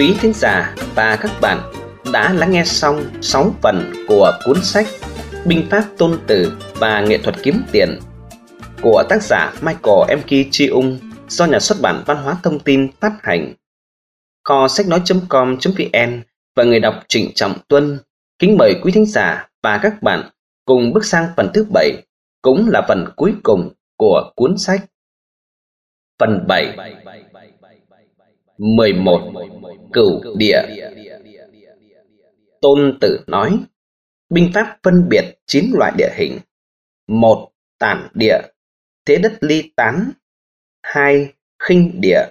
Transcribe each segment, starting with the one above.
Quý thính giả và các bạn đã lắng nghe xong 6 phần của cuốn sách Binh pháp tôn tử và nghệ thuật kiếm tiền của tác giả Michael M. Chi Ung do nhà xuất bản Văn hóa Thông tin phát hành. Kho sách nói.com.vn và người đọc Trịnh Trọng Tuân kính mời quý thính giả và các bạn cùng bước sang phần thứ bảy, cũng là phần cuối cùng của cuốn sách. Phần 7 11 Cửu địa Tôn Tử nói, Binh pháp phân biệt 9 loại địa hình 1. Tản địa, Thế đất ly tán 2. khinh địa,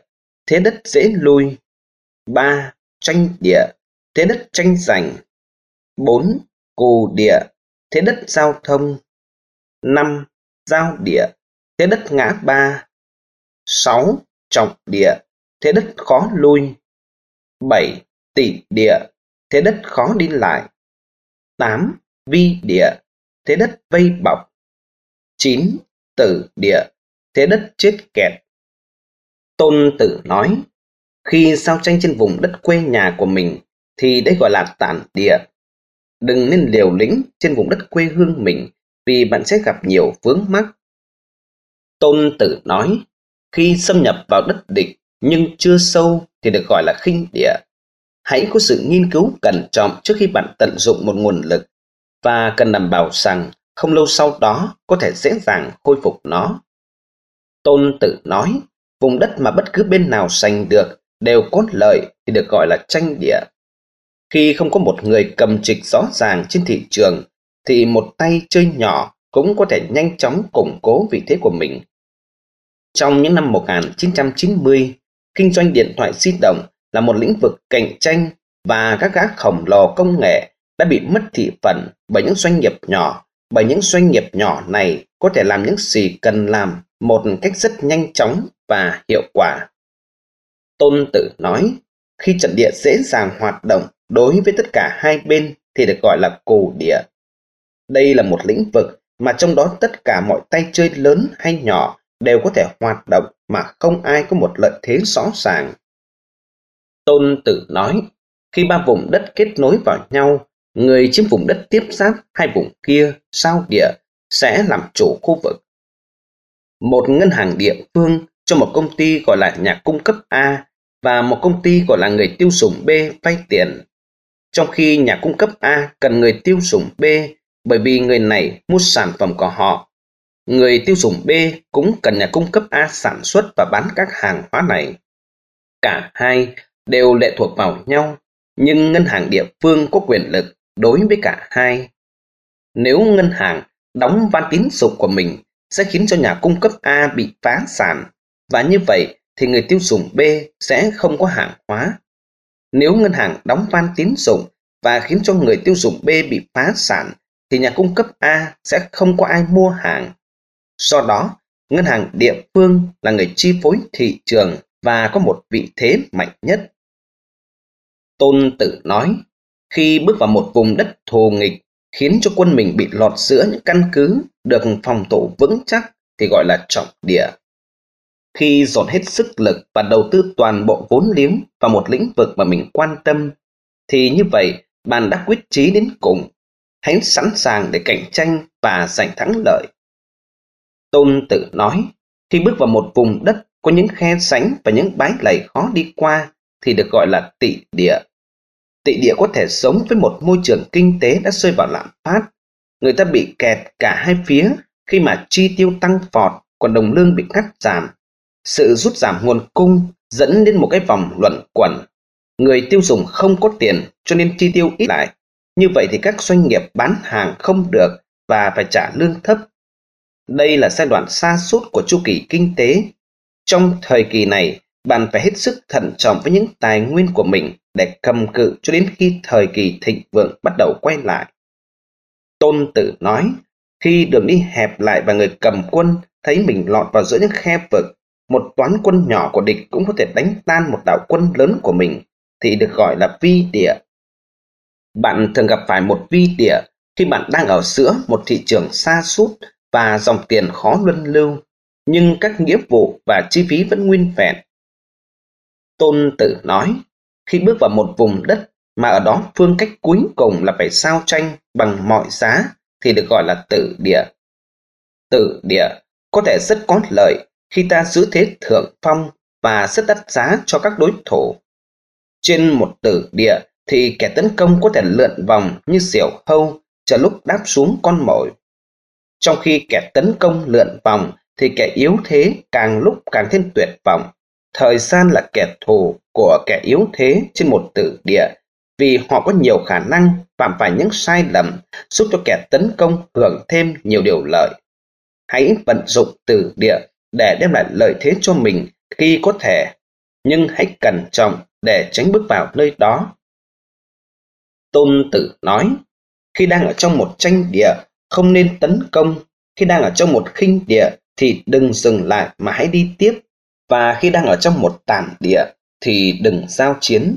Thế đất dễ lui 3. Tranh địa, Thế đất tranh giành 4. Cù địa, Thế đất giao thông 5. Giao địa, Thế đất ngã ba 6. Trọng địa thế đất khó lui. 7. tỷ địa, thế đất khó đi lại. 8. Vi địa, thế đất vây bọc. 9. Tử địa, thế đất chết kẹt. Tôn Tử nói, khi giao tranh trên vùng đất quê nhà của mình thì đấy gọi là tản địa. Đừng nên liều lĩnh trên vùng đất quê hương mình vì bạn sẽ gặp nhiều vướng mắc. Tôn Tử nói, khi xâm nhập vào đất địch nhưng chưa sâu thì được gọi là khinh địa. Hãy có sự nghiên cứu cẩn trọng trước khi bạn tận dụng một nguồn lực và cần đảm bảo rằng không lâu sau đó có thể dễ dàng khôi phục nó. Tôn Tử nói, vùng đất mà bất cứ bên nào giành được đều có lợi thì được gọi là tranh địa. Khi không có một người cầm trịch rõ ràng trên thị trường thì một tay chơi nhỏ cũng có thể nhanh chóng củng cố vị thế của mình. Trong những năm 1990, kinh doanh điện thoại di động là một lĩnh vực cạnh tranh và các gã khổng lồ công nghệ đã bị mất thị phần bởi những doanh nghiệp nhỏ, bởi những doanh nghiệp nhỏ này có thể làm những gì cần làm một cách rất nhanh chóng và hiệu quả. Tôn Tử nói, khi trận địa dễ dàng hoạt động đối với tất cả hai bên thì được gọi là cù địa. Đây là một lĩnh vực mà trong đó tất cả mọi tay chơi lớn hay nhỏ đều có thể hoạt động mà không ai có một lợi thế rõ ràng. Tôn Tử nói, khi ba vùng đất kết nối vào nhau, người chiếm vùng đất tiếp giáp hai vùng kia, sao địa, sẽ làm chủ khu vực. Một ngân hàng địa phương cho một công ty gọi là nhà cung cấp A và một công ty gọi là người tiêu dùng B vay tiền. Trong khi nhà cung cấp A cần người tiêu dùng B bởi vì người này mua sản phẩm của họ người tiêu dùng B cũng cần nhà cung cấp A sản xuất và bán các hàng hóa này. Cả hai đều lệ thuộc vào nhau, nhưng ngân hàng địa phương có quyền lực đối với cả hai. Nếu ngân hàng đóng van tín dụng của mình sẽ khiến cho nhà cung cấp A bị phá sản, và như vậy thì người tiêu dùng B sẽ không có hàng hóa. Nếu ngân hàng đóng van tín dụng và khiến cho người tiêu dùng B bị phá sản, thì nhà cung cấp A sẽ không có ai mua hàng Do đó, ngân hàng địa phương là người chi phối thị trường và có một vị thế mạnh nhất. Tôn Tử nói, khi bước vào một vùng đất thù nghịch khiến cho quân mình bị lọt giữa những căn cứ được phòng thủ vững chắc thì gọi là trọng địa. Khi dồn hết sức lực và đầu tư toàn bộ vốn liếng vào một lĩnh vực mà mình quan tâm, thì như vậy bạn đã quyết chí đến cùng. Hãy sẵn sàng để cạnh tranh và giành thắng lợi. Tôn Tử nói, khi bước vào một vùng đất có những khe sánh và những bãi lầy khó đi qua thì được gọi là tị địa. Tị địa có thể sống với một môi trường kinh tế đã rơi vào lạm phát. Người ta bị kẹt cả hai phía khi mà chi tiêu tăng vọt còn đồng lương bị cắt giảm. Sự rút giảm nguồn cung dẫn đến một cái vòng luẩn quẩn. Người tiêu dùng không có tiền cho nên chi tiêu ít lại. Như vậy thì các doanh nghiệp bán hàng không được và phải trả lương thấp đây là giai đoạn xa suốt của chu kỳ kinh tế. Trong thời kỳ này, bạn phải hết sức thận trọng với những tài nguyên của mình để cầm cự cho đến khi thời kỳ thịnh vượng bắt đầu quay lại. Tôn Tử nói, khi đường đi hẹp lại và người cầm quân thấy mình lọt vào giữa những khe vực, một toán quân nhỏ của địch cũng có thể đánh tan một đạo quân lớn của mình, thì được gọi là vi địa. Bạn thường gặp phải một vi địa khi bạn đang ở giữa một thị trường xa suốt và dòng tiền khó luân lưu, nhưng các nghĩa vụ và chi phí vẫn nguyên vẹn. Tôn Tử nói, khi bước vào một vùng đất mà ở đó phương cách cuối cùng là phải sao tranh bằng mọi giá thì được gọi là tử địa. Tử địa có thể rất có lợi khi ta giữ thế thượng phong và rất đắt giá cho các đối thủ. Trên một tử địa thì kẻ tấn công có thể lượn vòng như diều hâu chờ lúc đáp xuống con mồi. Trong khi kẻ tấn công lượn vòng thì kẻ yếu thế càng lúc càng thêm tuyệt vọng. Thời gian là kẻ thù của kẻ yếu thế trên một tử địa vì họ có nhiều khả năng phạm phải những sai lầm giúp cho kẻ tấn công hưởng thêm nhiều điều lợi. Hãy vận dụng tử địa để đem lại lợi thế cho mình khi có thể, nhưng hãy cẩn trọng để tránh bước vào nơi đó. Tôn Tử nói, khi đang ở trong một tranh địa, không nên tấn công. Khi đang ở trong một khinh địa, thì đừng dừng lại mà hãy đi tiếp. Và khi đang ở trong một tàn địa, thì đừng giao chiến.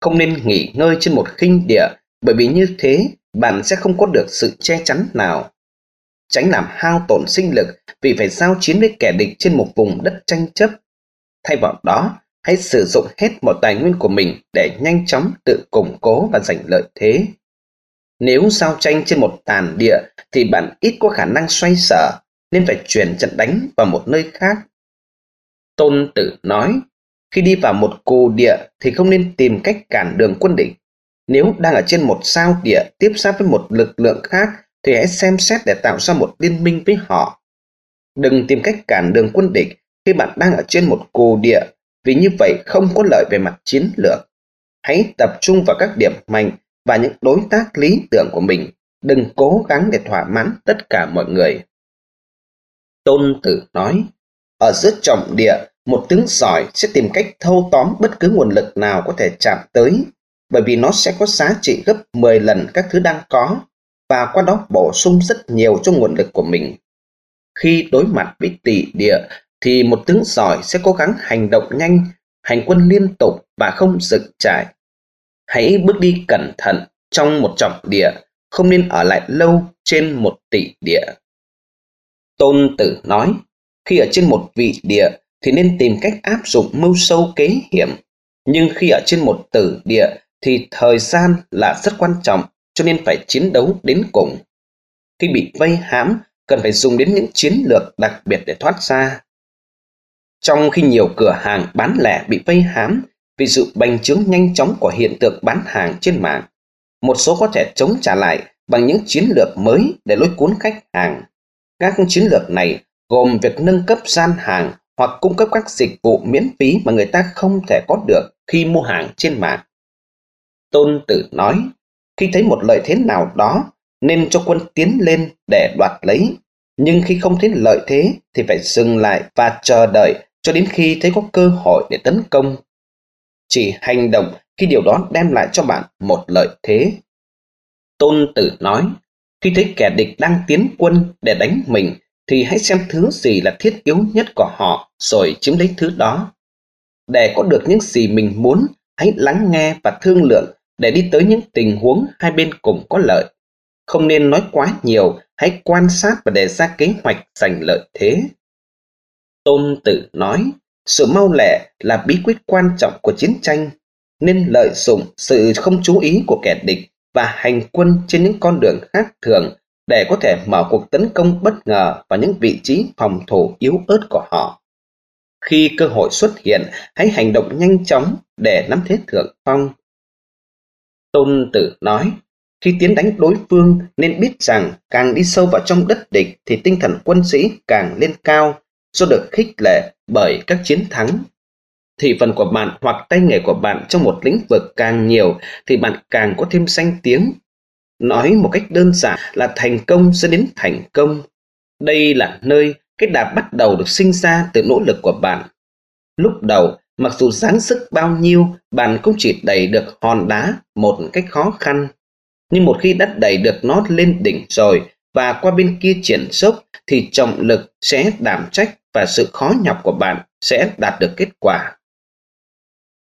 Không nên nghỉ ngơi trên một khinh địa, bởi vì như thế bạn sẽ không có được sự che chắn nào. Tránh làm hao tổn sinh lực vì phải giao chiến với kẻ địch trên một vùng đất tranh chấp. Thay vào đó, hãy sử dụng hết mọi tài nguyên của mình để nhanh chóng tự củng cố và giành lợi thế. Nếu giao tranh trên một tàn địa thì bạn ít có khả năng xoay sở nên phải chuyển trận đánh vào một nơi khác. Tôn Tử nói, khi đi vào một cù địa thì không nên tìm cách cản đường quân địch. Nếu đang ở trên một sao địa tiếp giáp với một lực lượng khác thì hãy xem xét để tạo ra một liên minh với họ. Đừng tìm cách cản đường quân địch khi bạn đang ở trên một cù địa vì như vậy không có lợi về mặt chiến lược. Hãy tập trung vào các điểm mạnh và những đối tác lý tưởng của mình. Đừng cố gắng để thỏa mãn tất cả mọi người. Tôn Tử nói, ở giữa trọng địa, một tướng giỏi sẽ tìm cách thâu tóm bất cứ nguồn lực nào có thể chạm tới, bởi vì nó sẽ có giá trị gấp 10 lần các thứ đang có, và qua đó bổ sung rất nhiều cho nguồn lực của mình. Khi đối mặt với tỷ địa, thì một tướng giỏi sẽ cố gắng hành động nhanh, hành quân liên tục và không dựng trại. Hãy bước đi cẩn thận trong một trọng địa, không nên ở lại lâu trên một tỷ địa. Tôn Tử nói, khi ở trên một vị địa thì nên tìm cách áp dụng mưu sâu kế hiểm, nhưng khi ở trên một tử địa thì thời gian là rất quan trọng cho nên phải chiến đấu đến cùng. Khi bị vây hãm, cần phải dùng đến những chiến lược đặc biệt để thoát ra. Trong khi nhiều cửa hàng bán lẻ bị vây hãm vì sự bành trướng nhanh chóng của hiện tượng bán hàng trên mạng, một số có thể chống trả lại bằng những chiến lược mới để lôi cuốn khách hàng. Các chiến lược này gồm việc nâng cấp gian hàng hoặc cung cấp các dịch vụ miễn phí mà người ta không thể có được khi mua hàng trên mạng. Tôn Tử nói, khi thấy một lợi thế nào đó nên cho quân tiến lên để đoạt lấy, nhưng khi không thấy lợi thế thì phải dừng lại và chờ đợi cho đến khi thấy có cơ hội để tấn công. Chỉ hành động khi điều đó đem lại cho bạn một lợi thế. Tôn Tử nói, khi thấy kẻ địch đang tiến quân để đánh mình thì hãy xem thứ gì là thiết yếu nhất của họ rồi chiếm lấy thứ đó. Để có được những gì mình muốn, hãy lắng nghe và thương lượng để đi tới những tình huống hai bên cùng có lợi. Không nên nói quá nhiều, hãy quan sát và đề ra kế hoạch giành lợi thế. Tôn Tử nói, sự mau lẹ là bí quyết quan trọng của chiến tranh, nên lợi dụng sự không chú ý của kẻ địch và hành quân trên những con đường khác thường để có thể mở cuộc tấn công bất ngờ vào những vị trí phòng thủ yếu ớt của họ. Khi cơ hội xuất hiện, hãy hành động nhanh chóng để nắm thế thượng phong. Tôn Tử nói, khi tiến đánh đối phương nên biết rằng càng đi sâu vào trong đất địch thì tinh thần quân sĩ càng lên cao do được khích lệ bởi các chiến thắng. Thị phần của bạn hoặc tay nghề của bạn trong một lĩnh vực càng nhiều thì bạn càng có thêm danh tiếng. Nói một cách đơn giản là thành công sẽ đến thành công. Đây là nơi cái đà bắt đầu được sinh ra từ nỗ lực của bạn. Lúc đầu, mặc dù dáng sức bao nhiêu, bạn cũng chỉ đẩy được hòn đá một cách khó khăn. Nhưng một khi đã đẩy được nó lên đỉnh rồi và qua bên kia triển dốc thì trọng lực sẽ đảm trách và sự khó nhọc của bạn sẽ đạt được kết quả.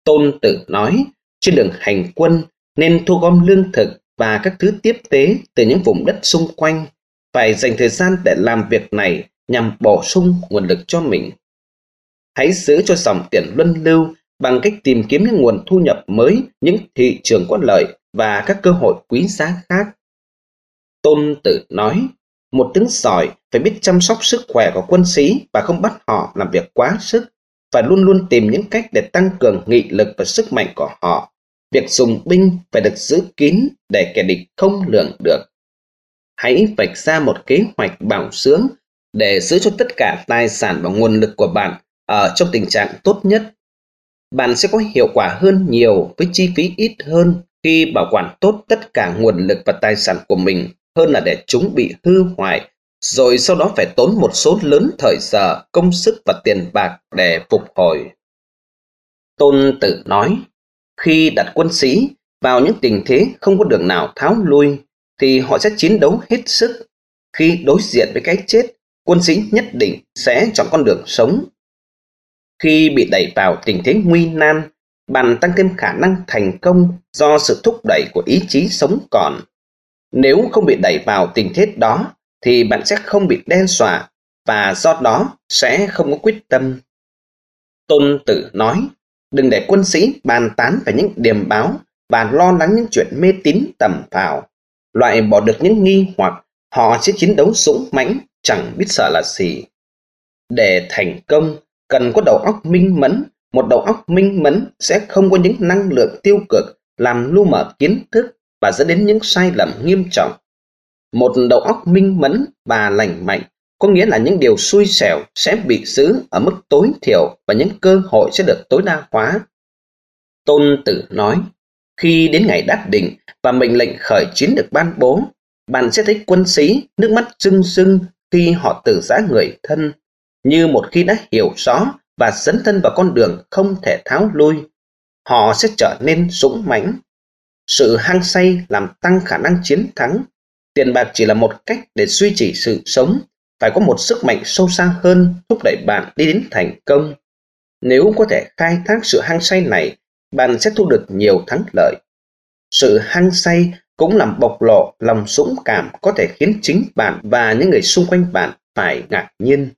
Tôn Tử nói, trên đường hành quân nên thu gom lương thực và các thứ tiếp tế từ những vùng đất xung quanh, phải dành thời gian để làm việc này nhằm bổ sung nguồn lực cho mình. Hãy giữ cho dòng tiền luân lưu bằng cách tìm kiếm những nguồn thu nhập mới, những thị trường có lợi và các cơ hội quý giá khác. Tôn Tử nói, một tướng giỏi phải biết chăm sóc sức khỏe của quân sĩ và không bắt họ làm việc quá sức, và luôn luôn tìm những cách để tăng cường nghị lực và sức mạnh của họ. Việc dùng binh phải được giữ kín để kẻ địch không lường được. Hãy vạch ra một kế hoạch bảo dưỡng để giữ cho tất cả tài sản và nguồn lực của bạn ở trong tình trạng tốt nhất. Bạn sẽ có hiệu quả hơn nhiều với chi phí ít hơn khi bảo quản tốt tất cả nguồn lực và tài sản của mình hơn là để chúng bị hư hoại, rồi sau đó phải tốn một số lớn thời giờ, công sức và tiền bạc để phục hồi. Tôn Tử nói, khi đặt quân sĩ vào những tình thế không có đường nào tháo lui, thì họ sẽ chiến đấu hết sức. Khi đối diện với cái chết, quân sĩ nhất định sẽ chọn con đường sống. Khi bị đẩy vào tình thế nguy nan, bạn tăng thêm khả năng thành công do sự thúc đẩy của ý chí sống còn. Nếu không bị đẩy vào tình thế đó, thì bạn sẽ không bị đen xòa và do đó sẽ không có quyết tâm. Tôn Tử nói, đừng để quân sĩ bàn tán về những điềm báo và lo lắng những chuyện mê tín tầm phào. Loại bỏ được những nghi hoặc họ sẽ chiến đấu dũng mãnh, chẳng biết sợ là gì. Để thành công, cần có đầu óc minh mẫn. Một đầu óc minh mẫn sẽ không có những năng lượng tiêu cực làm lu mờ kiến thức và dẫn đến những sai lầm nghiêm trọng. Một đầu óc minh mẫn và lành mạnh có nghĩa là những điều xui xẻo sẽ bị giữ ở mức tối thiểu và những cơ hội sẽ được tối đa hóa. Tôn Tử nói, khi đến ngày đắc định và mệnh lệnh khởi chiến được ban bố, bạn sẽ thấy quân sĩ nước mắt rưng rưng khi họ từ giã người thân, như một khi đã hiểu rõ và dấn thân vào con đường không thể tháo lui. Họ sẽ trở nên dũng mãnh sự hăng say làm tăng khả năng chiến thắng. Tiền bạc chỉ là một cách để duy trì sự sống, phải có một sức mạnh sâu xa hơn thúc đẩy bạn đi đến thành công. Nếu có thể khai thác sự hăng say này, bạn sẽ thu được nhiều thắng lợi. Sự hăng say cũng làm bộc lộ lòng dũng cảm có thể khiến chính bạn và những người xung quanh bạn phải ngạc nhiên.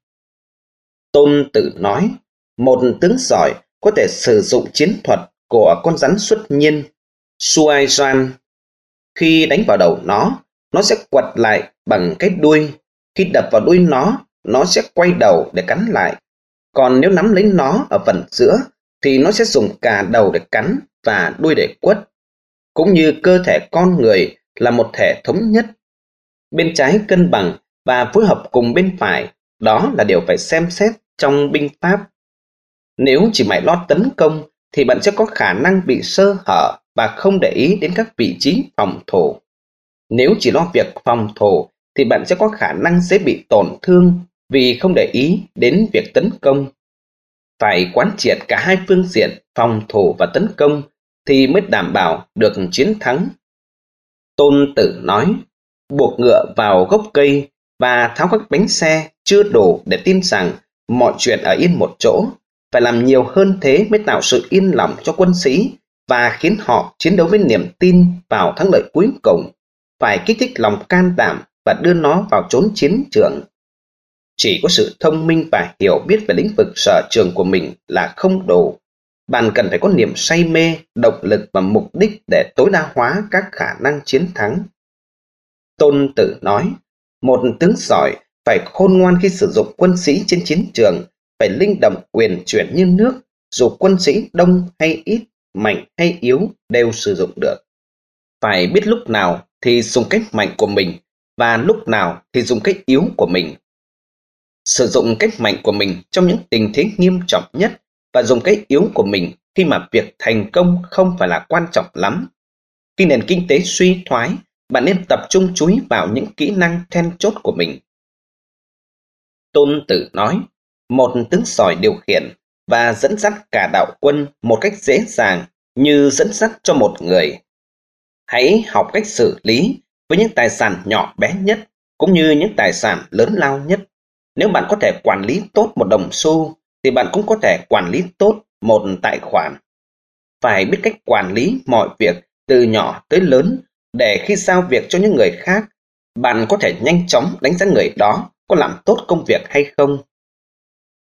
Tôn Tử nói, một tướng giỏi có thể sử dụng chiến thuật của con rắn xuất nhiên Suairan. Khi đánh vào đầu nó, nó sẽ quật lại bằng cái đuôi. Khi đập vào đuôi nó, nó sẽ quay đầu để cắn lại. Còn nếu nắm lấy nó ở phần giữa, thì nó sẽ dùng cả đầu để cắn và đuôi để quất. Cũng như cơ thể con người là một thể thống nhất. Bên trái cân bằng và phối hợp cùng bên phải, đó là điều phải xem xét trong binh pháp. Nếu chỉ mãi lo tấn công thì bạn sẽ có khả năng bị sơ hở và không để ý đến các vị trí phòng thủ. Nếu chỉ lo việc phòng thủ thì bạn sẽ có khả năng sẽ bị tổn thương vì không để ý đến việc tấn công. Phải quán triệt cả hai phương diện phòng thủ và tấn công thì mới đảm bảo được chiến thắng. Tôn Tử nói, buộc ngựa vào gốc cây và tháo các bánh xe chưa đủ để tin rằng mọi chuyện ở yên một chỗ. Phải làm nhiều hơn thế mới tạo sự yên lòng cho quân sĩ và khiến họ chiến đấu với niềm tin vào thắng lợi cuối cùng, phải kích thích lòng can đảm và đưa nó vào chốn chiến trường. Chỉ có sự thông minh và hiểu biết về lĩnh vực sở trường của mình là không đủ. Bạn cần phải có niềm say mê, động lực và mục đích để tối đa hóa các khả năng chiến thắng. Tôn Tử nói, một tướng giỏi phải khôn ngoan khi sử dụng quân sĩ trên chiến trường, phải linh động quyền chuyển như nước, dù quân sĩ đông hay ít mạnh hay yếu đều sử dụng được. Phải biết lúc nào thì dùng cách mạnh của mình và lúc nào thì dùng cách yếu của mình. Sử dụng cách mạnh của mình trong những tình thế nghiêm trọng nhất và dùng cách yếu của mình khi mà việc thành công không phải là quan trọng lắm. Khi nền kinh tế suy thoái, bạn nên tập trung chú ý vào những kỹ năng then chốt của mình. Tôn Tử nói, một tướng sỏi điều khiển và dẫn dắt cả đạo quân một cách dễ dàng như dẫn dắt cho một người. Hãy học cách xử lý với những tài sản nhỏ bé nhất cũng như những tài sản lớn lao nhất. Nếu bạn có thể quản lý tốt một đồng xu thì bạn cũng có thể quản lý tốt một tài khoản. Phải biết cách quản lý mọi việc từ nhỏ tới lớn để khi giao việc cho những người khác, bạn có thể nhanh chóng đánh giá người đó có làm tốt công việc hay không.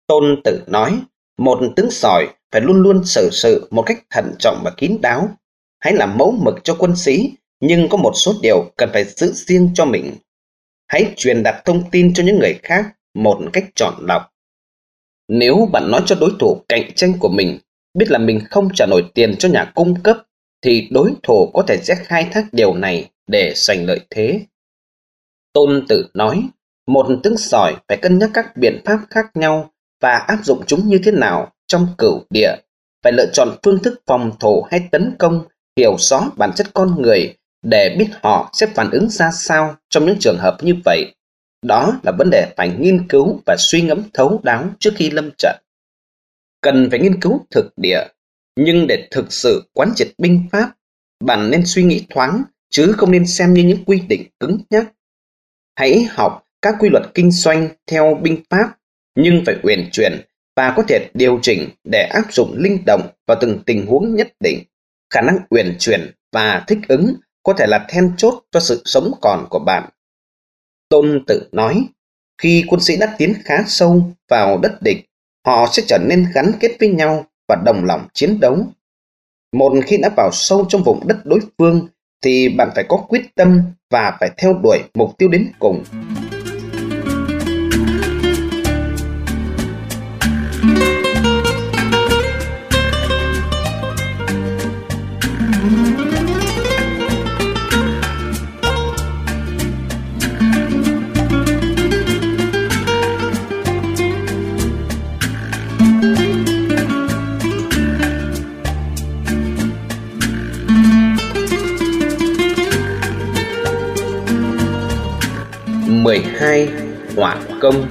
Tôn Tử nói, một tướng sỏi phải luôn luôn xử sự một cách thận trọng và kín đáo. Hãy làm mẫu mực cho quân sĩ, nhưng có một số điều cần phải giữ riêng cho mình. Hãy truyền đạt thông tin cho những người khác một cách chọn lọc. Nếu bạn nói cho đối thủ cạnh tranh của mình biết là mình không trả nổi tiền cho nhà cung cấp, thì đối thủ có thể sẽ khai thác điều này để giành lợi thế. Tôn Tử nói, một tướng sỏi phải cân nhắc các biện pháp khác nhau và áp dụng chúng như thế nào trong cửu địa, phải lựa chọn phương thức phòng thủ hay tấn công, hiểu rõ bản chất con người để biết họ sẽ phản ứng ra sao trong những trường hợp như vậy. Đó là vấn đề phải nghiên cứu và suy ngẫm thấu đáo trước khi lâm trận. Cần phải nghiên cứu thực địa, nhưng để thực sự quán triệt binh pháp, bạn nên suy nghĩ thoáng, chứ không nên xem như những quy định cứng nhắc. Hãy học các quy luật kinh doanh theo binh pháp, nhưng phải uyển chuyển và có thể điều chỉnh để áp dụng linh động vào từng tình huống nhất định. Khả năng uyển chuyển và thích ứng có thể là then chốt cho sự sống còn của bạn. Tôn Tử nói, khi quân sĩ đã tiến khá sâu vào đất địch, họ sẽ trở nên gắn kết với nhau và đồng lòng chiến đấu. Một khi đã vào sâu trong vùng đất đối phương, thì bạn phải có quyết tâm và phải theo đuổi mục tiêu đến cùng. 12. Hỏa công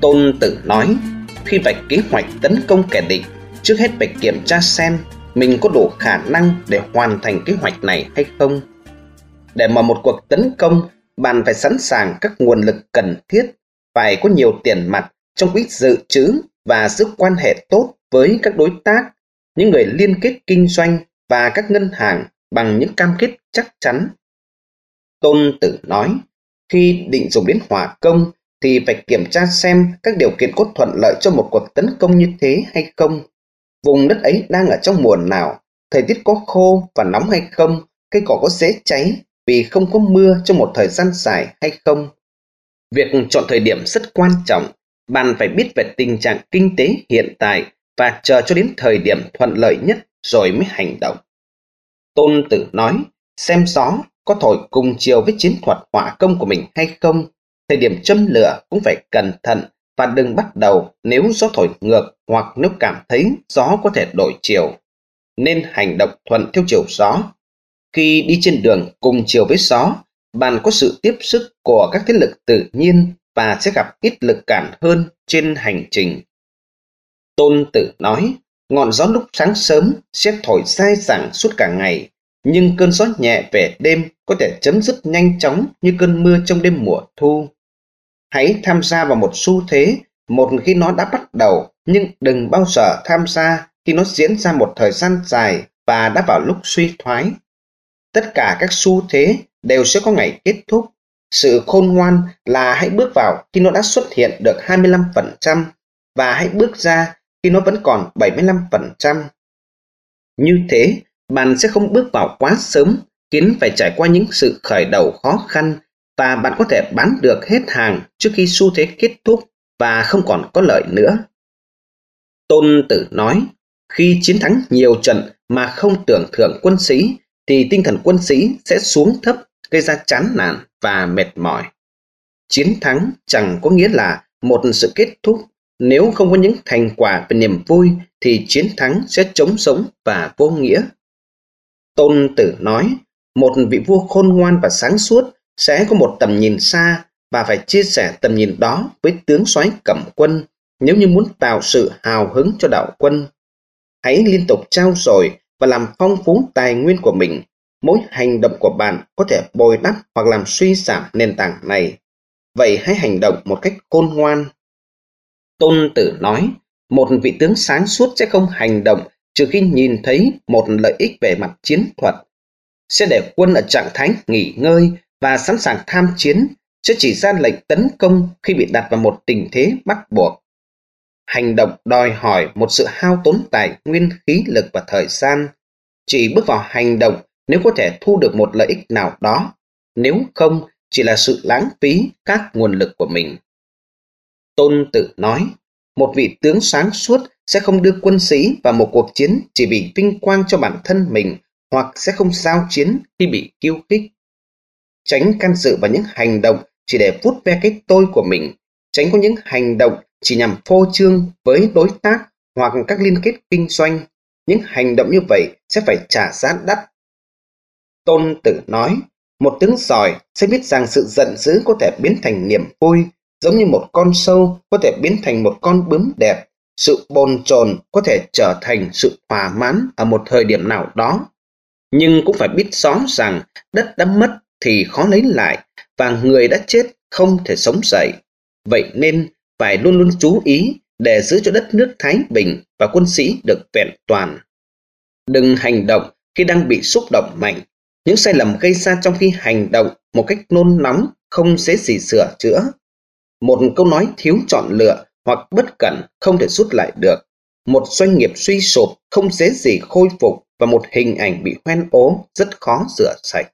Tôn Tử nói, khi vạch kế hoạch tấn công kẻ địch, trước hết phải kiểm tra xem mình có đủ khả năng để hoàn thành kế hoạch này hay không. Để mở một cuộc tấn công, bạn phải sẵn sàng các nguồn lực cần thiết, phải có nhiều tiền mặt trong quỹ dự trữ và giữ quan hệ tốt với các đối tác, những người liên kết kinh doanh và các ngân hàng bằng những cam kết chắc chắn Tôn Tử nói, khi định dùng đến hỏa công thì phải kiểm tra xem các điều kiện có thuận lợi cho một cuộc tấn công như thế hay không. Vùng đất ấy đang ở trong mùa nào, thời tiết có khô và nóng hay không, cây cỏ có dễ cháy vì không có mưa trong một thời gian dài hay không. Việc chọn thời điểm rất quan trọng, bạn phải biết về tình trạng kinh tế hiện tại và chờ cho đến thời điểm thuận lợi nhất rồi mới hành động. Tôn Tử nói, xem gió có thổi cùng chiều với chiến thuật hỏa công của mình hay không. Thời điểm châm lửa cũng phải cẩn thận và đừng bắt đầu nếu gió thổi ngược hoặc nếu cảm thấy gió có thể đổi chiều. Nên hành động thuận theo chiều gió. Khi đi trên đường cùng chiều với gió, bạn có sự tiếp sức của các thế lực tự nhiên và sẽ gặp ít lực cản hơn trên hành trình. Tôn Tử nói, ngọn gió lúc sáng sớm sẽ thổi sai dẳng suốt cả ngày, nhưng cơn gió nhẹ về đêm có thể chấm dứt nhanh chóng như cơn mưa trong đêm mùa thu. Hãy tham gia vào một xu thế một khi nó đã bắt đầu, nhưng đừng bao giờ tham gia khi nó diễn ra một thời gian dài và đã vào lúc suy thoái. Tất cả các xu thế đều sẽ có ngày kết thúc. Sự khôn ngoan là hãy bước vào khi nó đã xuất hiện được 25% và hãy bước ra khi nó vẫn còn 75%. Như thế, bạn sẽ không bước vào quá sớm, khiến phải trải qua những sự khởi đầu khó khăn và bạn có thể bán được hết hàng trước khi xu thế kết thúc và không còn có lợi nữa. Tôn Tử nói, khi chiến thắng nhiều trận mà không tưởng thưởng quân sĩ thì tinh thần quân sĩ sẽ xuống thấp gây ra chán nản và mệt mỏi. Chiến thắng chẳng có nghĩa là một sự kết thúc. Nếu không có những thành quả và niềm vui thì chiến thắng sẽ chống sống và vô nghĩa. Tôn Tử nói, một vị vua khôn ngoan và sáng suốt sẽ có một tầm nhìn xa và phải chia sẻ tầm nhìn đó với tướng soái cẩm quân nếu như muốn tạo sự hào hứng cho đạo quân. Hãy liên tục trao dồi và làm phong phú tài nguyên của mình. Mỗi hành động của bạn có thể bồi đắp hoặc làm suy giảm nền tảng này. Vậy hãy hành động một cách khôn ngoan. Tôn Tử nói, một vị tướng sáng suốt sẽ không hành động trừ khi nhìn thấy một lợi ích về mặt chiến thuật, sẽ để quân ở trạng thái nghỉ ngơi và sẵn sàng tham chiến, chứ chỉ ra lệnh tấn công khi bị đặt vào một tình thế bắt buộc. Hành động đòi hỏi một sự hao tốn tài nguyên, khí lực và thời gian. Chỉ bước vào hành động nếu có thể thu được một lợi ích nào đó, nếu không chỉ là sự lãng phí các nguồn lực của mình. Tôn Tử nói, một vị tướng sáng suốt sẽ không đưa quân sĩ vào một cuộc chiến chỉ vì vinh quang cho bản thân mình hoặc sẽ không giao chiến khi bị khiêu khích. Tránh can dự vào những hành động chỉ để vút ve cái tôi của mình, tránh có những hành động chỉ nhằm phô trương với đối tác hoặc các liên kết kinh doanh. Những hành động như vậy sẽ phải trả giá đắt. Tôn Tử nói, một tướng giỏi sẽ biết rằng sự giận dữ có thể biến thành niềm vui, giống như một con sâu có thể biến thành một con bướm đẹp. Sự bồn chồn có thể trở thành sự thỏa mãn ở một thời điểm nào đó. Nhưng cũng phải biết rõ rằng đất đã mất thì khó lấy lại và người đã chết không thể sống dậy. Vậy nên phải luôn luôn chú ý để giữ cho đất nước Thái Bình và quân sĩ được vẹn toàn. Đừng hành động khi đang bị xúc động mạnh. Những sai lầm gây ra trong khi hành động một cách nôn nóng không dễ gì sửa chữa. Một câu nói thiếu chọn lựa hoặc bất cẩn không thể rút lại được. Một doanh nghiệp suy sụp không dễ gì khôi phục và một hình ảnh bị hoen ố rất khó rửa sạch.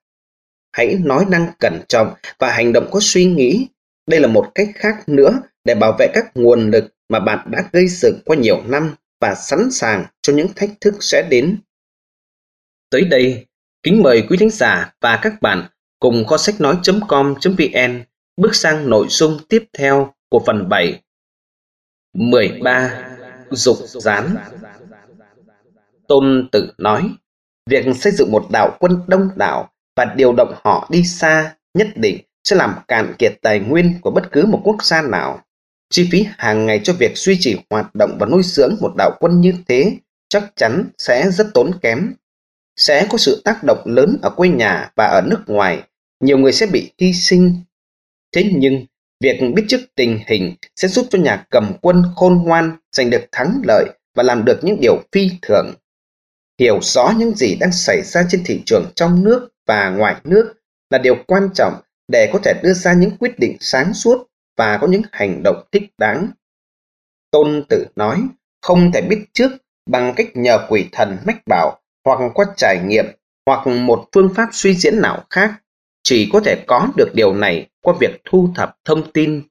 Hãy nói năng cẩn trọng và hành động có suy nghĩ. Đây là một cách khác nữa để bảo vệ các nguồn lực mà bạn đã gây dựng qua nhiều năm và sẵn sàng cho những thách thức sẽ đến. Tới đây, kính mời quý thính giả và các bạn cùng kho sách nói.com.vn bước sang nội dung tiếp theo của phần 7. 13. Dục gián Tôn Tử nói, việc xây dựng một đạo quân đông đảo và điều động họ đi xa nhất định sẽ làm cạn kiệt tài nguyên của bất cứ một quốc gia nào. Chi phí hàng ngày cho việc duy trì hoạt động và nuôi dưỡng một đạo quân như thế chắc chắn sẽ rất tốn kém. Sẽ có sự tác động lớn ở quê nhà và ở nước ngoài, nhiều người sẽ bị hy sinh. Thế nhưng, việc biết trước tình hình sẽ giúp cho nhà cầm quân khôn ngoan giành được thắng lợi và làm được những điều phi thường. Hiểu rõ những gì đang xảy ra trên thị trường trong nước và ngoài nước là điều quan trọng để có thể đưa ra những quyết định sáng suốt và có những hành động thích đáng. Tôn Tử nói, không thể biết trước bằng cách nhờ quỷ thần mách bảo hoặc qua trải nghiệm hoặc một phương pháp suy diễn nào khác. Chỉ có thể có được điều này qua việc thu thập thông tin.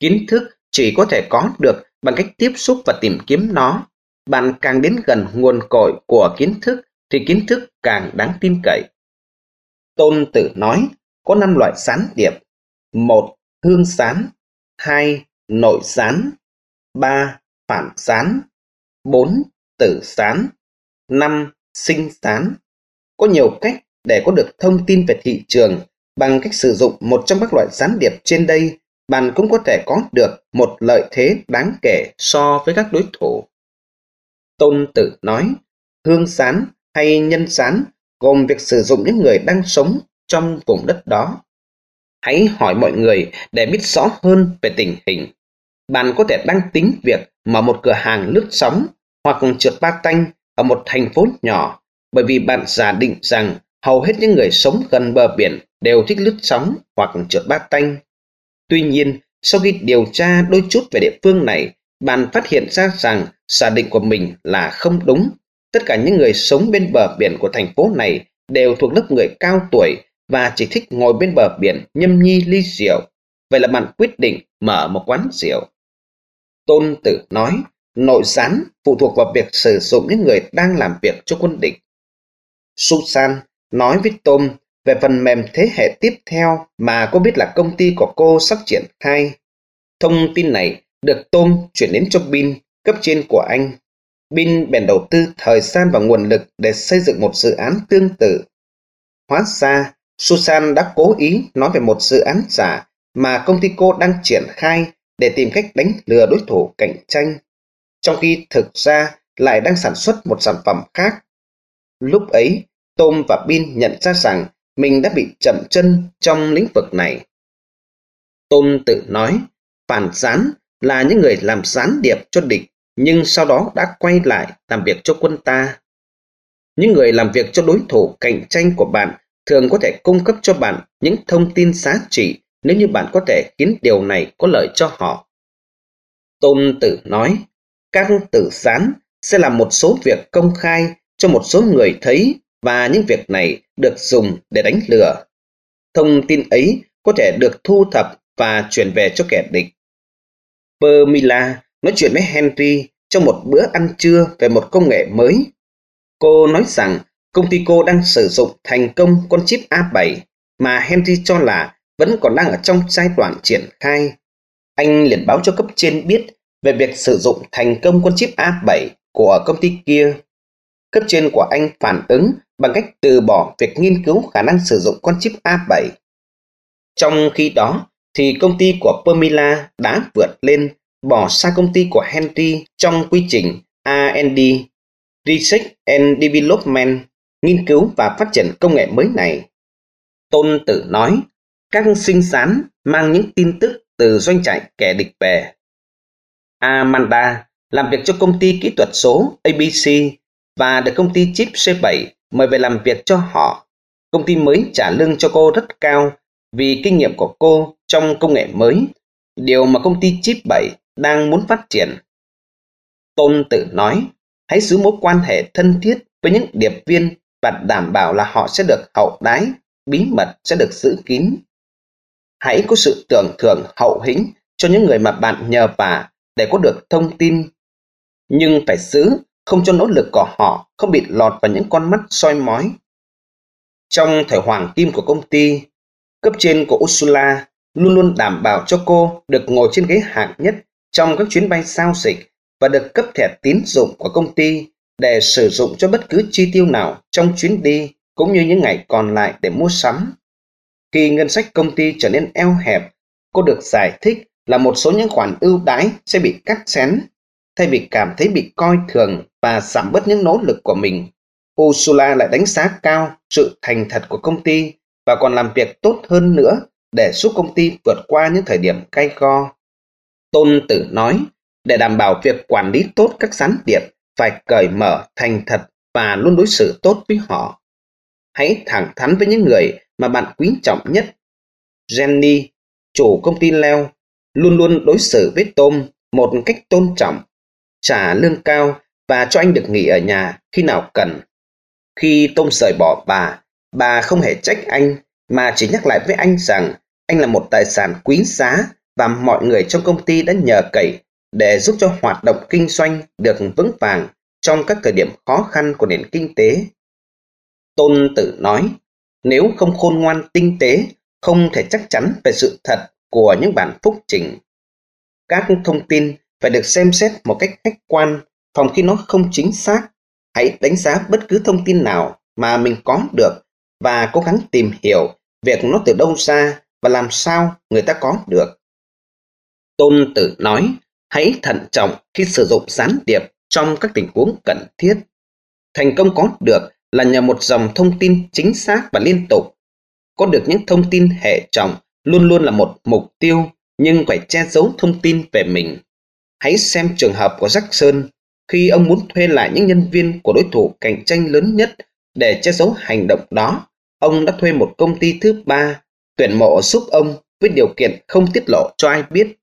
Kiến thức chỉ có thể có được bằng cách tiếp xúc và tìm kiếm nó. Bạn càng đến gần nguồn cội của kiến thức thì kiến thức càng đáng tin cậy. Tôn Tử nói, có 5 loại sán điệp. một Hương sán 2. Nội sán 3. Phản sán 4. Tử sán 5. Sinh sán Có nhiều cách để có được thông tin về thị trường bằng cách sử dụng một trong các loại gián điệp trên đây bạn cũng có thể có được một lợi thế đáng kể so với các đối thủ. Tôn Tử nói, hương sán hay nhân sán gồm việc sử dụng những người đang sống trong vùng đất đó. Hãy hỏi mọi người để biết rõ hơn về tình hình. Bạn có thể đăng tính việc mở một cửa hàng lướt sóng hoặc trượt ba tanh ở một thành phố nhỏ bởi vì bạn giả định rằng hầu hết những người sống gần bờ biển đều thích lướt sóng hoặc trượt ba tanh. Tuy nhiên, sau khi điều tra đôi chút về địa phương này, bạn phát hiện ra rằng giả định của mình là không đúng. Tất cả những người sống bên bờ biển của thành phố này đều thuộc lớp người cao tuổi và chỉ thích ngồi bên bờ biển nhâm nhi ly rượu. Vậy là bạn quyết định mở một quán rượu. Tôn Tử nói, nội gián phụ thuộc vào việc sử dụng những người đang làm việc cho quân địch. Susan nói với Tom về phần mềm thế hệ tiếp theo mà cô biết là công ty của cô sắp triển khai. Thông tin này được Tom chuyển đến cho Bin, cấp trên của anh. Bin bèn đầu tư thời gian và nguồn lực để xây dựng một dự án tương tự. Hóa ra, Susan đã cố ý nói về một dự án giả mà công ty cô đang triển khai để tìm cách đánh lừa đối thủ cạnh tranh, trong khi thực ra lại đang sản xuất một sản phẩm khác. Lúc ấy, Tom và Bin nhận ra rằng mình đã bị chậm chân trong lĩnh vực này. Tôn tự nói, phản gián là những người làm gián điệp cho địch nhưng sau đó đã quay lại làm việc cho quân ta. Những người làm việc cho đối thủ cạnh tranh của bạn thường có thể cung cấp cho bạn những thông tin giá trị nếu như bạn có thể khiến điều này có lợi cho họ. Tôn Tử nói, các tử gián sẽ làm một số việc công khai cho một số người thấy và những việc này được dùng để đánh lừa. Thông tin ấy có thể được thu thập và chuyển về cho kẻ địch. Permila nói chuyện với Henry trong một bữa ăn trưa về một công nghệ mới. Cô nói rằng công ty cô đang sử dụng thành công con chip A7 mà Henry cho là vẫn còn đang ở trong giai đoạn triển khai. Anh liền báo cho cấp trên biết về việc sử dụng thành công con chip A7 của công ty kia. Cấp trên của anh phản ứng bằng cách từ bỏ việc nghiên cứu khả năng sử dụng con chip A7. Trong khi đó, thì công ty của Permila đã vượt lên bỏ xa công ty của Henry trong quy trình R&D, Research and Development, nghiên cứu và phát triển công nghệ mới này. Tôn Tử nói, các sinh sán mang những tin tức từ doanh trại kẻ địch về. Amanda làm việc cho công ty kỹ thuật số ABC và được công ty chip C7 mời về làm việc cho họ. Công ty mới trả lương cho cô rất cao vì kinh nghiệm của cô trong công nghệ mới, điều mà công ty chip 7 đang muốn phát triển. Tôn Tử nói, hãy giữ mối quan hệ thân thiết với những điệp viên và đảm bảo là họ sẽ được hậu đái, bí mật sẽ được giữ kín. Hãy có sự tưởng thưởng hậu hĩnh cho những người mà bạn nhờ vả để có được thông tin. Nhưng phải giữ không cho nỗ lực của họ không bị lọt vào những con mắt soi mói. Trong thời hoàng kim của công ty, cấp trên của Ursula luôn luôn đảm bảo cho cô được ngồi trên ghế hạng nhất trong các chuyến bay sao dịch và được cấp thẻ tín dụng của công ty để sử dụng cho bất cứ chi tiêu nào trong chuyến đi cũng như những ngày còn lại để mua sắm. Khi ngân sách công ty trở nên eo hẹp, cô được giải thích là một số những khoản ưu đãi sẽ bị cắt xén thay vì cảm thấy bị coi thường và giảm bớt những nỗ lực của mình. Ursula lại đánh giá cao sự thành thật của công ty và còn làm việc tốt hơn nữa để giúp công ty vượt qua những thời điểm cay go. Tôn Tử nói, để đảm bảo việc quản lý tốt các gián điệp, phải cởi mở, thành thật và luôn đối xử tốt với họ. Hãy thẳng thắn với những người mà bạn quý trọng nhất. Jenny, chủ công ty leo, luôn luôn đối xử với Tom một cách tôn trọng, trả lương cao và cho anh được nghỉ ở nhà khi nào cần. Khi Tôm rời bỏ bà, bà không hề trách anh mà chỉ nhắc lại với anh rằng anh là một tài sản quý giá và mọi người trong công ty đã nhờ cậy để giúp cho hoạt động kinh doanh được vững vàng trong các thời điểm khó khăn của nền kinh tế. Tôn Tử nói, nếu không khôn ngoan tinh tế, không thể chắc chắn về sự thật của những bản phúc trình. Các thông tin phải được xem xét một cách khách quan, phòng khi nó không chính xác. Hãy đánh giá bất cứ thông tin nào mà mình có được và cố gắng tìm hiểu việc nó từ đâu ra và làm sao người ta có được. Tôn Tử nói, hãy thận trọng khi sử dụng gián điệp trong các tình huống cần thiết. Thành công có được là nhờ một dòng thông tin chính xác và liên tục. Có được những thông tin hệ trọng luôn luôn là một mục tiêu, nhưng phải che giấu thông tin về mình. Hãy xem trường hợp của Jackson khi ông muốn thuê lại những nhân viên của đối thủ cạnh tranh lớn nhất để che giấu hành động đó. Ông đã thuê một công ty thứ ba tuyển mộ giúp ông với điều kiện không tiết lộ cho ai biết.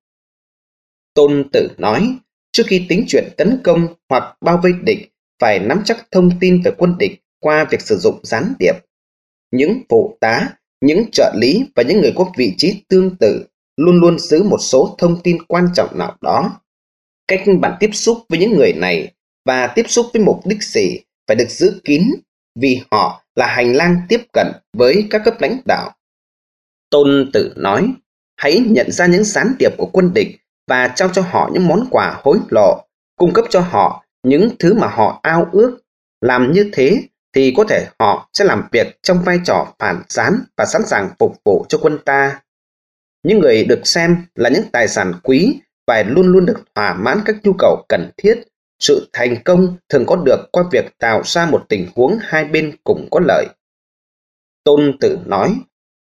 Tôn Tử nói, trước khi tính chuyện tấn công hoặc bao vây địch, phải nắm chắc thông tin về quân địch qua việc sử dụng gián điệp. Những phụ tá, những trợ lý và những người có vị trí tương tự luôn luôn giữ một số thông tin quan trọng nào đó. Cách bạn tiếp xúc với những người này và tiếp xúc với mục đích gì phải được giữ kín vì họ là hành lang tiếp cận với các cấp lãnh đạo. Tôn Tử nói, hãy nhận ra những gián điệp của quân địch và trao cho họ những món quà hối lộ, cung cấp cho họ những thứ mà họ ao ước. Làm như thế thì có thể họ sẽ làm việc trong vai trò phản gián và sẵn sàng phục vụ cho quân ta. Những người được xem là những tài sản quý phải luôn luôn được thỏa mãn các nhu cầu cần thiết. Sự thành công thường có được qua việc tạo ra một tình huống hai bên cùng có lợi. Tôn Tử nói,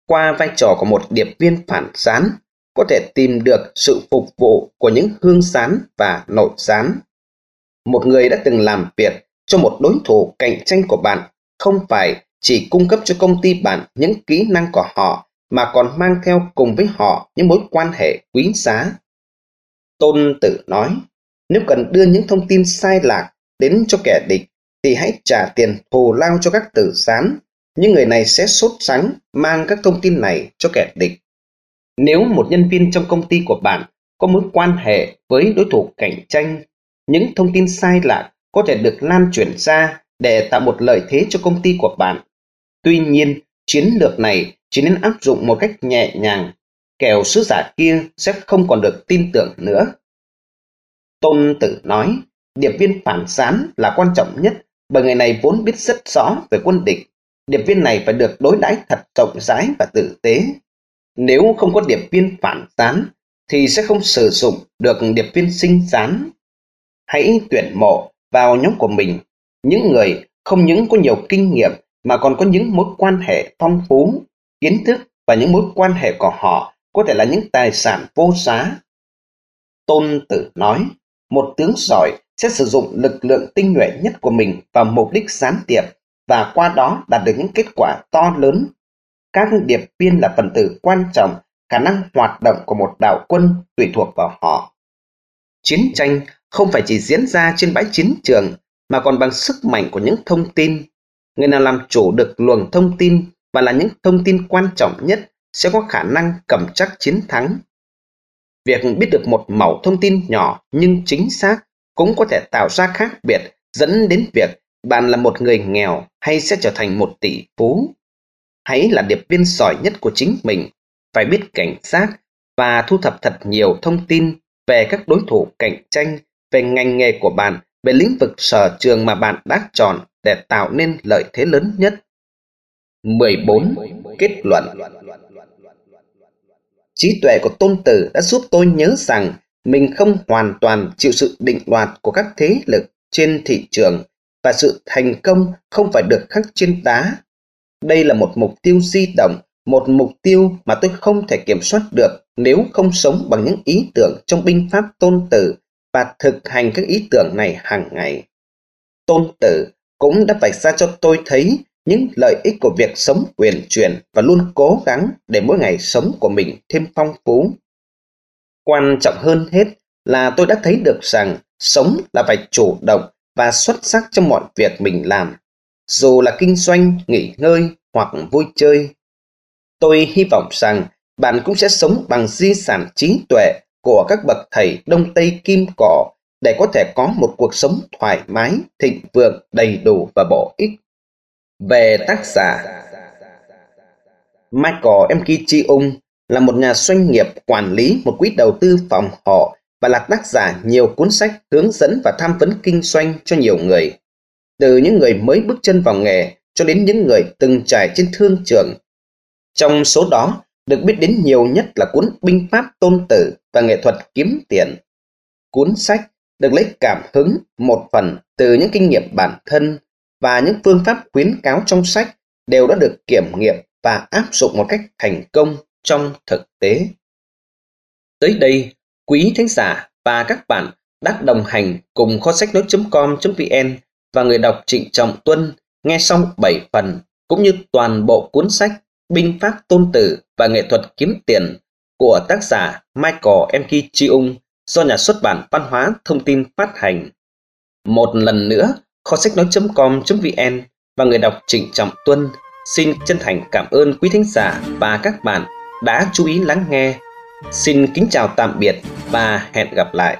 qua vai trò của một điệp viên phản gián, có thể tìm được sự phục vụ của những hương sán và nội sán. Một người đã từng làm việc cho một đối thủ cạnh tranh của bạn không phải chỉ cung cấp cho công ty bạn những kỹ năng của họ mà còn mang theo cùng với họ những mối quan hệ quý giá. Tôn Tử nói, nếu cần đưa những thông tin sai lạc đến cho kẻ địch, thì hãy trả tiền thù lao cho các tử sán. Những người này sẽ sốt sắng mang các thông tin này cho kẻ địch. Nếu một nhân viên trong công ty của bạn có mối quan hệ với đối thủ cạnh tranh, những thông tin sai lạc có thể được lan truyền ra để tạo một lợi thế cho công ty của bạn. Tuy nhiên, chiến lược này chỉ nên áp dụng một cách nhẹ nhàng, kẻo sứ giả kia sẽ không còn được tin tưởng nữa. Tôn Tử nói, điệp viên phản gián là quan trọng nhất bởi người này vốn biết rất rõ về quân địch. Điệp viên này phải được đối đãi thật rộng rãi và tử tế. Nếu không có điệp viên phản gián thì sẽ không sử dụng được điệp viên sinh gián. Hãy tuyển mộ vào nhóm của mình những người không những có nhiều kinh nghiệm mà còn có những mối quan hệ phong phú, kiến thức và những mối quan hệ của họ có thể là những tài sản vô giá. Tôn Tử nói, một tướng giỏi sẽ sử dụng lực lượng tinh nhuệ nhất của mình vào mục đích gián điệp và qua đó đạt được những kết quả to lớn. Các điệp viên là phần tử quan trọng, khả năng hoạt động của một đạo quân tùy thuộc vào họ. Chiến tranh không phải chỉ diễn ra trên bãi chiến trường mà còn bằng sức mạnh của những thông tin. Người nào làm chủ được luồng thông tin và là những thông tin quan trọng nhất sẽ có khả năng cầm chắc chiến thắng. Việc biết được một mẫu thông tin nhỏ nhưng chính xác cũng có thể tạo ra khác biệt dẫn đến việc bạn là một người nghèo hay sẽ trở thành một tỷ phú. Hãy là điệp viên giỏi nhất của chính mình, phải biết cảnh giác và thu thập thật nhiều thông tin về các đối thủ cạnh tranh, về ngành nghề của bạn, về lĩnh vực sở trường mà bạn đã chọn để tạo nên lợi thế lớn nhất. 14. Kết luận Trí tuệ của tôn tử đã giúp tôi nhớ rằng mình không hoàn toàn chịu sự định đoạt của các thế lực trên thị trường và sự thành công không phải được khắc trên đá. Đây là một mục tiêu di động, một mục tiêu mà tôi không thể kiểm soát được nếu không sống bằng những ý tưởng trong binh pháp tôn tử và thực hành các ý tưởng này hàng ngày. Tôn tử cũng đã vạch ra cho tôi thấy những lợi ích của việc sống quyền truyền và luôn cố gắng để mỗi ngày sống của mình thêm phong phú. Quan trọng hơn hết là tôi đã thấy được rằng sống là phải chủ động và xuất sắc trong mọi việc mình làm, dù là kinh doanh, nghỉ ngơi hoặc vui chơi. Tôi hy vọng rằng bạn cũng sẽ sống bằng di sản trí tuệ của các bậc thầy Đông Tây Kim Cỏ để có thể có một cuộc sống thoải mái, thịnh vượng, đầy đủ và bổ ích. Về tác giả Michael M. Chi-ung là một nhà doanh nghiệp quản lý một quỹ đầu tư phòng hộ và là tác giả nhiều cuốn sách hướng dẫn và tham vấn kinh doanh cho nhiều người. Từ những người mới bước chân vào nghề cho đến những người từng trải trên thương trường. Trong số đó, được biết đến nhiều nhất là cuốn Binh Pháp Tôn Tử và Nghệ thuật Kiếm Tiền. Cuốn sách được lấy cảm hứng một phần từ những kinh nghiệm bản thân và những phương pháp khuyến cáo trong sách đều đã được kiểm nghiệm và áp dụng một cách thành công trong thực tế. Tới đây, quý thính giả và các bạn đã đồng hành cùng kho sách nói.com.vn và người đọc Trịnh Trọng Tuân nghe xong 7 phần cũng như toàn bộ cuốn sách Binh pháp tôn tử và nghệ thuật kiếm tiền của tác giả Michael M. Chi-ung do nhà xuất bản văn hóa thông tin phát hành. Một lần nữa, kho sách nói.com.vn và người đọc Trịnh Trọng Tuân xin chân thành cảm ơn quý thính giả và các bạn đã chú ý lắng nghe. Xin kính chào tạm biệt và hẹn gặp lại.